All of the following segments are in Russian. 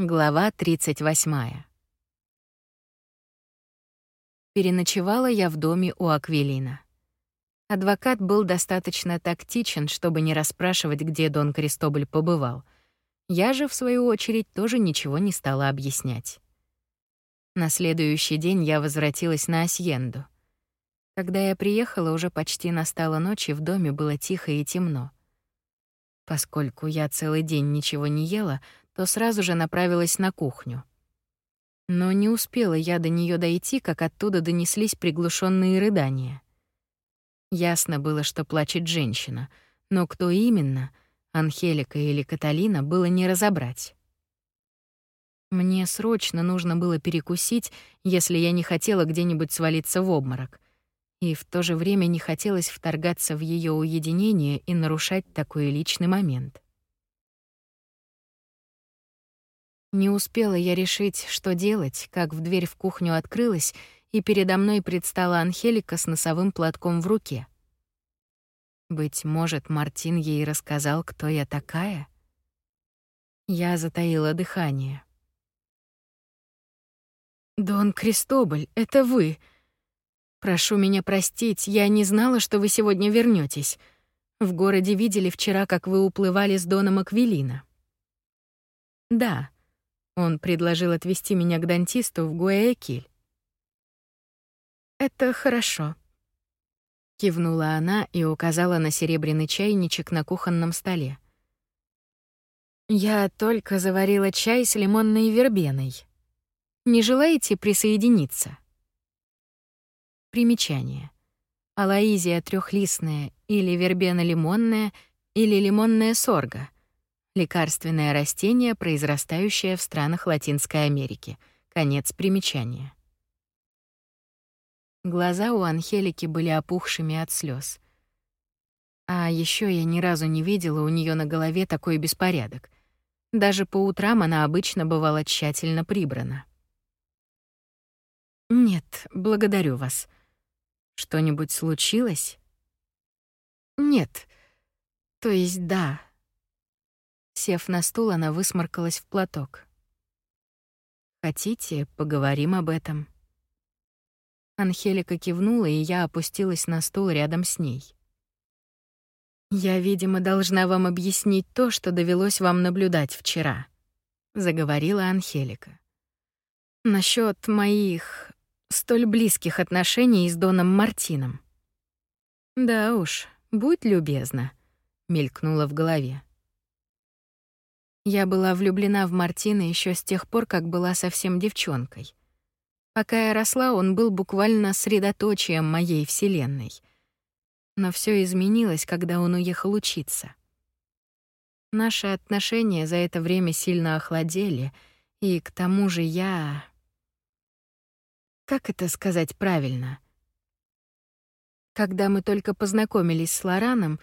Глава 38. Переночевала я в доме у Аквилина. Адвокат был достаточно тактичен, чтобы не расспрашивать, где Дон Кристоболь побывал. Я же, в свою очередь, тоже ничего не стала объяснять. На следующий день я возвратилась на Асьенду. Когда я приехала, уже почти настала ночь, и в доме было тихо и темно. Поскольку я целый день ничего не ела, то сразу же направилась на кухню. Но не успела я до нее дойти, как оттуда донеслись приглушенные рыдания. Ясно было, что плачет женщина, но кто именно, Анхелика или Каталина, было не разобрать. Мне срочно нужно было перекусить, если я не хотела где-нибудь свалиться в обморок. И в то же время не хотелось вторгаться в ее уединение и нарушать такой личный момент. Не успела я решить, что делать, как в дверь в кухню открылась, и передо мной предстала Анхелика с носовым платком в руке. Быть может, Мартин ей рассказал, кто я такая? Я затаила дыхание. «Дон Кристоболь, это вы. Прошу меня простить, я не знала, что вы сегодня вернётесь. В городе видели вчера, как вы уплывали с Доном Аквилина». «Да», он предложил отвезти меня к дантисту в Гуаякиль. «Это хорошо», — кивнула она и указала на серебряный чайничек на кухонном столе. «Я только заварила чай с лимонной вербеной. Не желаете присоединиться?» Примечание. Алаизия трехлистная или вербена лимонная или лимонная сорга — лекарственное растение, произрастающее в странах Латинской Америки. Конец примечания. Глаза у Анхелики были опухшими от слез. А еще я ни разу не видела у нее на голове такой беспорядок. Даже по утрам она обычно бывала тщательно прибрана. «Нет, благодарю вас. Что-нибудь случилось?» «Нет. То есть да, Сев на стул, она высморкалась в платок. «Хотите, поговорим об этом?» Анхелика кивнула, и я опустилась на стул рядом с ней. «Я, видимо, должна вам объяснить то, что довелось вам наблюдать вчера», — заговорила Анхелика. «Насчёт моих столь близких отношений с Доном Мартином». «Да уж, будь любезна», — мелькнула в голове. Я была влюблена в Мартина еще с тех пор, как была совсем девчонкой. Пока я росла, он был буквально средоточием моей вселенной. Но все изменилось, когда он уехал учиться. Наши отношения за это время сильно охладели, и к тому же я... Как это сказать правильно? Когда мы только познакомились с Лораном,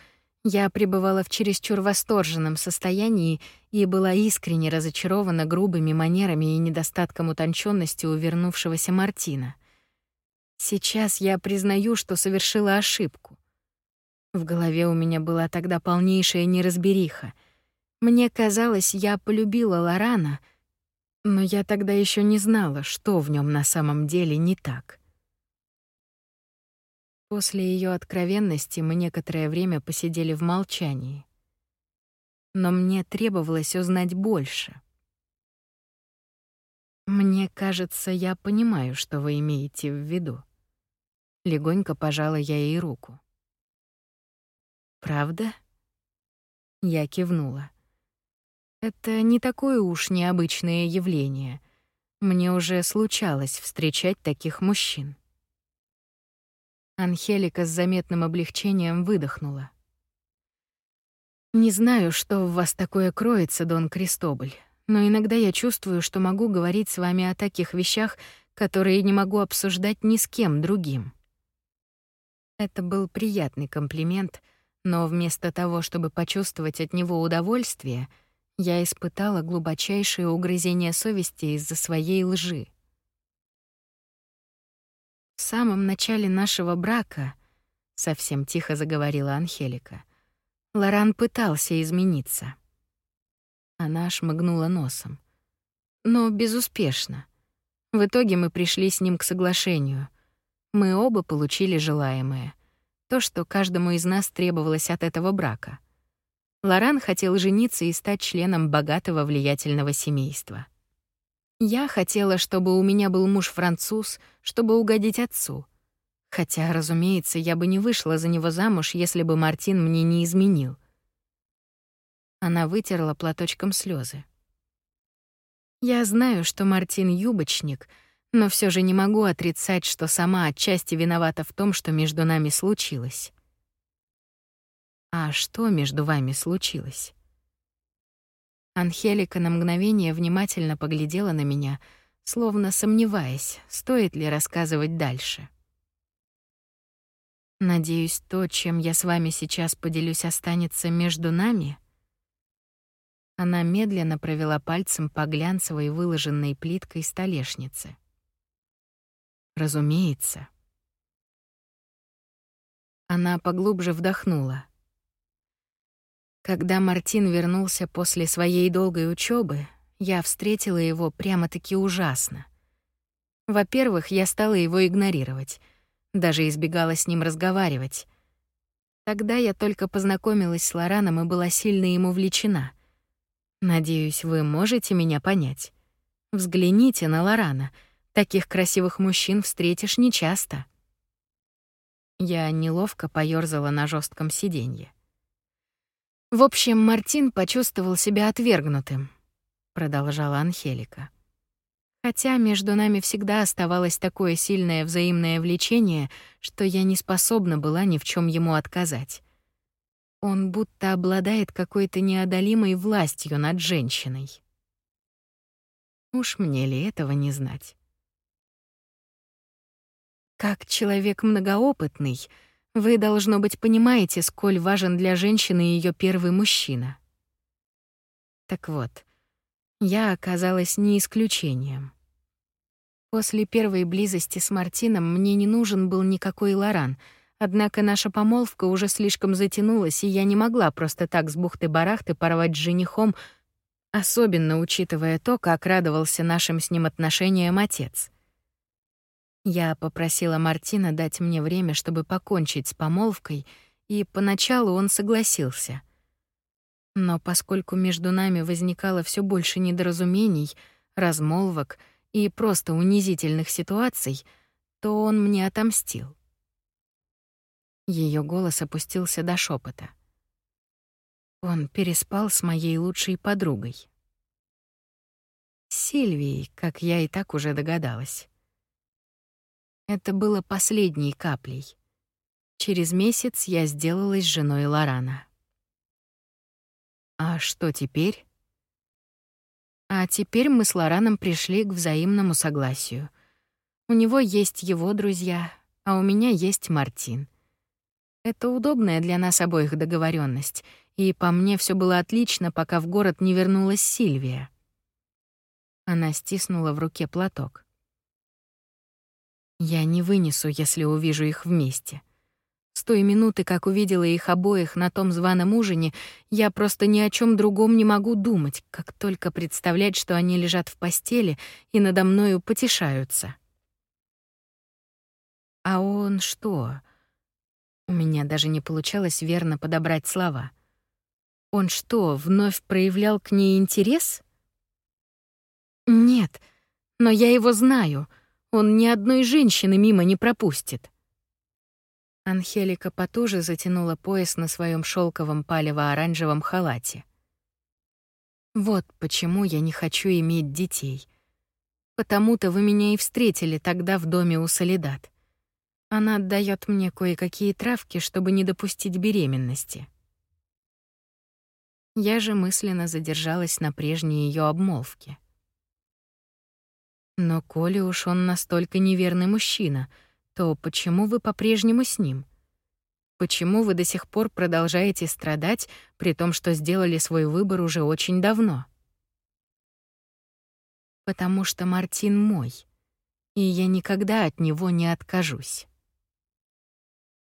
я пребывала в чересчур восторженном состоянии и была искренне разочарована грубыми манерами и недостатком утонченности у вернувшегося Мартина. Сейчас я признаю, что совершила ошибку. В голове у меня была тогда полнейшая неразбериха. Мне казалось, я полюбила Лорана, но я тогда еще не знала, что в нем на самом деле не так. После ее откровенности мы некоторое время посидели в молчании. Но мне требовалось узнать больше. Мне кажется, я понимаю, что вы имеете в виду. Легонько пожала я ей руку. Правда? Я кивнула. Это не такое уж необычное явление. Мне уже случалось встречать таких мужчин. Анхелика с заметным облегчением выдохнула. «Не знаю, что в вас такое кроется, Дон Кристоболь, но иногда я чувствую, что могу говорить с вами о таких вещах, которые не могу обсуждать ни с кем другим». Это был приятный комплимент, но вместо того, чтобы почувствовать от него удовольствие, я испытала глубочайшее угрызение совести из-за своей лжи. Самом начале нашего брака, совсем тихо заговорила Анхелика, Лоран пытался измениться. Она шмыгнула носом. но безуспешно. В итоге мы пришли с ним к соглашению. Мы оба получили желаемое. То, что каждому из нас требовалось от этого брака. Лоран хотел жениться и стать членом богатого влиятельного семейства. Я хотела, чтобы у меня был муж-француз, чтобы угодить отцу. Хотя, разумеется, я бы не вышла за него замуж, если бы Мартин мне не изменил. Она вытерла платочком слезы. Я знаю, что Мартин юбочник, но все же не могу отрицать, что сама отчасти виновата в том, что между нами случилось. А что между вами случилось? Анхелика на мгновение внимательно поглядела на меня, словно сомневаясь, стоит ли рассказывать дальше. Надеюсь, то, чем я с вами сейчас поделюсь, останется между нами. Она медленно провела пальцем по глянцевой выложенной плиткой столешнице. Разумеется. Она поглубже вдохнула. Когда Мартин вернулся после своей долгой учебы, я встретила его прямо-таки ужасно. Во-первых, я стала его игнорировать, даже избегала с ним разговаривать. Тогда я только познакомилась с Лораном и была сильно ему влечена. Надеюсь, вы можете меня понять. Взгляните на Лорана. Таких красивых мужчин встретишь нечасто. Я неловко поёрзала на жестком сиденье. В общем, Мартин почувствовал себя отвергнутым, продолжала Анхелика. Хотя между нами всегда оставалось такое сильное взаимное влечение, что я не способна была ни в чем ему отказать. Он будто обладает какой-то неодолимой властью над женщиной. Уж мне ли этого не знать? Как человек многоопытный — вы, должно быть, понимаете, сколь важен для женщины ее первый мужчина. Так вот, я оказалась не исключением. После первой близости с Мартином мне не нужен был никакой Лоран, однако наша помолвка уже слишком затянулась, и я не могла просто так с бухты-барахты порвать с женихом, особенно учитывая то, как радовался нашим с ним отношениям отец. Я попросила Мартина дать мне время, чтобы покончить с помолвкой, и поначалу он согласился. Но поскольку между нами возникало все больше недоразумений, размолвок и просто унизительных ситуаций, то он мне отомстил. Ее голос опустился до шепота. Он переспал с моей лучшей подругой. Сильвией, как я и так уже догадалась. Это было последней каплей. Через месяц я сделалась женой Лорана. А что теперь? А теперь мы с Лораном пришли к взаимному согласию. У него есть его друзья, а у меня есть Мартин. Это удобная для нас обоих договоренность, и по мне все было отлично, пока в город не вернулась Сильвия. Она стиснула в руке платок. Я не вынесу, если увижу их вместе. С той минуты, как увидела их обоих на том званом ужине, я просто ни о чем другом не могу думать, как только представлять, что они лежат в постели и надо мною потешаются. А он что? У меня даже не получалось верно подобрать слова. Он что, вновь проявлял к ней интерес? Нет, но я его знаю — он ни одной женщины мимо не пропустит. Анхелика потуже затянула пояс на своем шелковом палево-оранжевом халате. Вот почему я не хочу иметь детей. Потому-то вы меня и встретили тогда в доме у Солидат. Она отдает мне кое-какие травки, чтобы не допустить беременности. Я же мысленно задержалась на прежней ее обмолвке. Но коли уж он настолько неверный мужчина, то почему вы по-прежнему с ним? Почему вы до сих пор продолжаете страдать, при том, что сделали свой выбор уже очень давно? Потому что Мартин мой, и я никогда от него не откажусь.